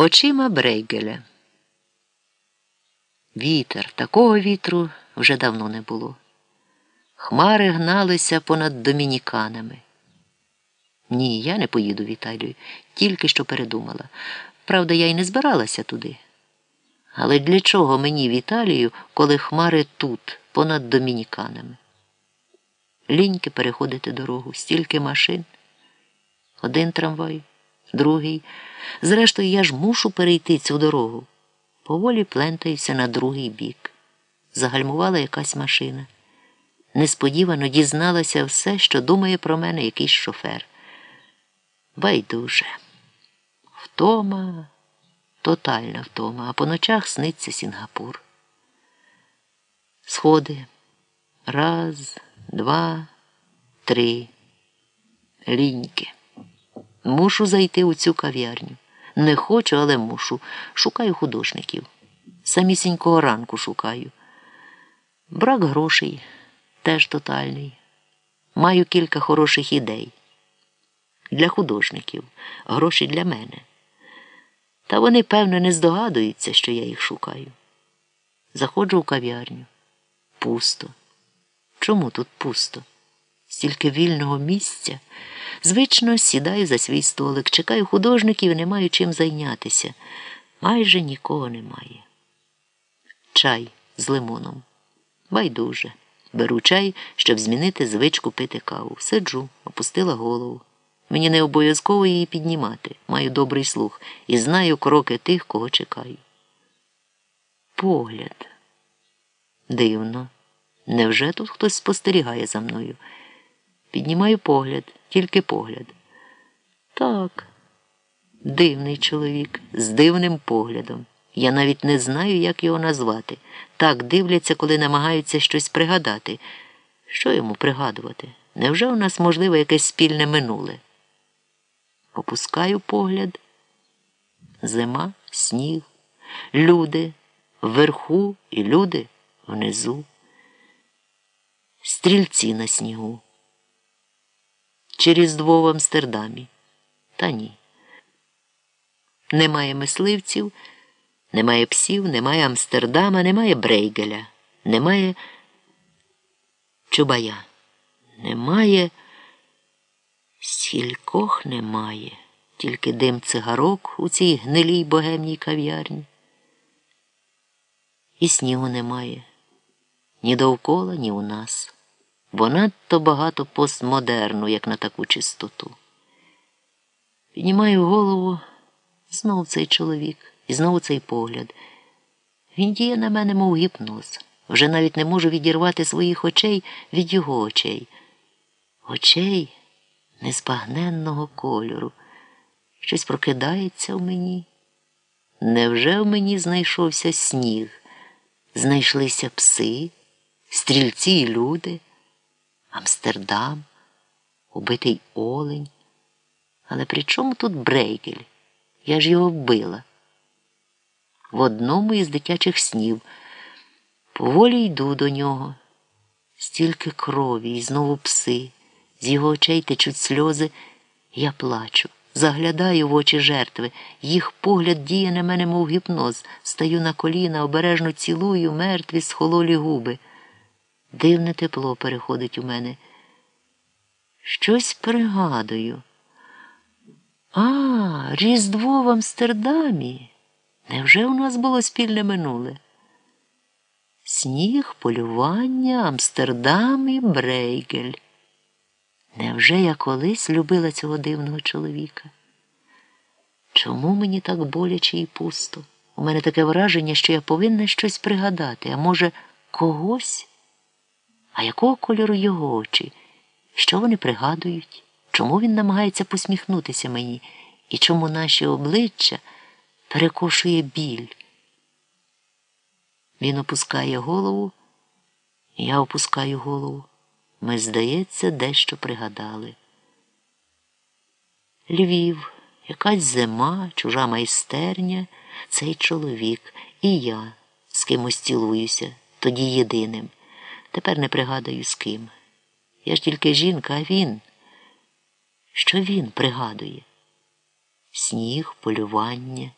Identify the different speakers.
Speaker 1: Очима Брейгеля. Вітер, такого вітру вже давно не було. Хмари гналися понад домініканами. Ні, я не поїду в Італію, тільки що передумала. Правда, я й не збиралася туди. Але для чого мені в Італію, коли хмари тут, понад домініканами? Ліньки переходити дорогу, стільки машин, один трамвай другий. Зрештою, я ж мушу перейти цю дорогу. Поволі плентаюся на другий бік. Загальмувала якась машина. Несподівано дізналася все, що думає про мене якийсь шофер. Байдуже. Втома, тотальна втома, а по ночах сниться Сінгапур. Сходи. Раз, два, три. Ліньки. Мушу зайти у цю кав'ярню. Не хочу, але мушу. Шукаю художників. Самісінького ранку шукаю. Брак грошей теж тотальний. Маю кілька хороших ідей. Для художників, гроші для мене. Та вони, певно, не здогадуються, що я їх шукаю. Заходжу в кав'ярню. Пусто. Чому тут пусто? Стільки вільного місця. Звично сідаю за свій столик, чекаю художників і не маю чим зайнятися. Майже нікого немає. Чай з лимоном. Байдуже. Беру чай, щоб змінити звичку пити каву. Сиджу, опустила голову. Мені не обов'язково її піднімати. Маю добрий слух і знаю кроки тих, кого чекаю. Погляд. Дивно. Невже тут хтось спостерігає за мною? Піднімаю погляд, тільки погляд. Так, дивний чоловік з дивним поглядом. Я навіть не знаю, як його назвати. Так дивляться, коли намагаються щось пригадати. Що йому пригадувати? Невже у нас можливо якесь спільне минуле? Опускаю погляд. Зима, сніг, люди вверху і люди внизу. Стрільці на снігу чи Різдво в Амстердамі. Та ні. Немає мисливців, немає псів, немає Амстердама, немає Брейгеля, немає Чубая, немає, скількох немає, тільки дим цигарок у цій гнилій богемній кав'ярні. І снігу немає ні довкола, ні у нас бо надто багато постмодерну, як на таку чистоту. Піднімаю голову знов цей чоловік і знову цей погляд. Він діє на мене, мов гіпноз. Вже навіть не можу відірвати своїх очей від його очей. Очей незбагненного кольору. Щось прокидається в мені. Невже в мені знайшовся сніг? Знайшлися пси, стрільці і люди? Амстердам, убитий олень. Але при чому тут Брейгель? Я ж його вбила. В одному із дитячих снів поволі йду до нього. Стільки крові і знову пси, з його очей течуть сльози, я плачу, заглядаю в очі жертви, їх погляд діє на мене, мов гіпноз, стаю на коліна, обережно цілую мертві схололі губи. Дивне тепло переходить у мене. Щось пригадую. А, Різдво в Амстердамі. Невже у нас було спільне минуле? Сніг, полювання, Амстердам і Брейгель. Невже я колись любила цього дивного чоловіка? Чому мені так боляче і пусто? У мене таке враження, що я повинна щось пригадати, а може, когось? А якого кольору його очі? Що вони пригадують? Чому він намагається посміхнутися мені? І чому наші обличчя перекошує біль? Він опускає голову, я опускаю голову. Ми, здається, дещо пригадали. Львів, якась зима, чужа майстерня, цей чоловік і я з кимось цілуюся, тоді єдиним. Тепер не пригадую з ким. Я ж тільки жінка, а він. Що він пригадує? Сніг, полювання.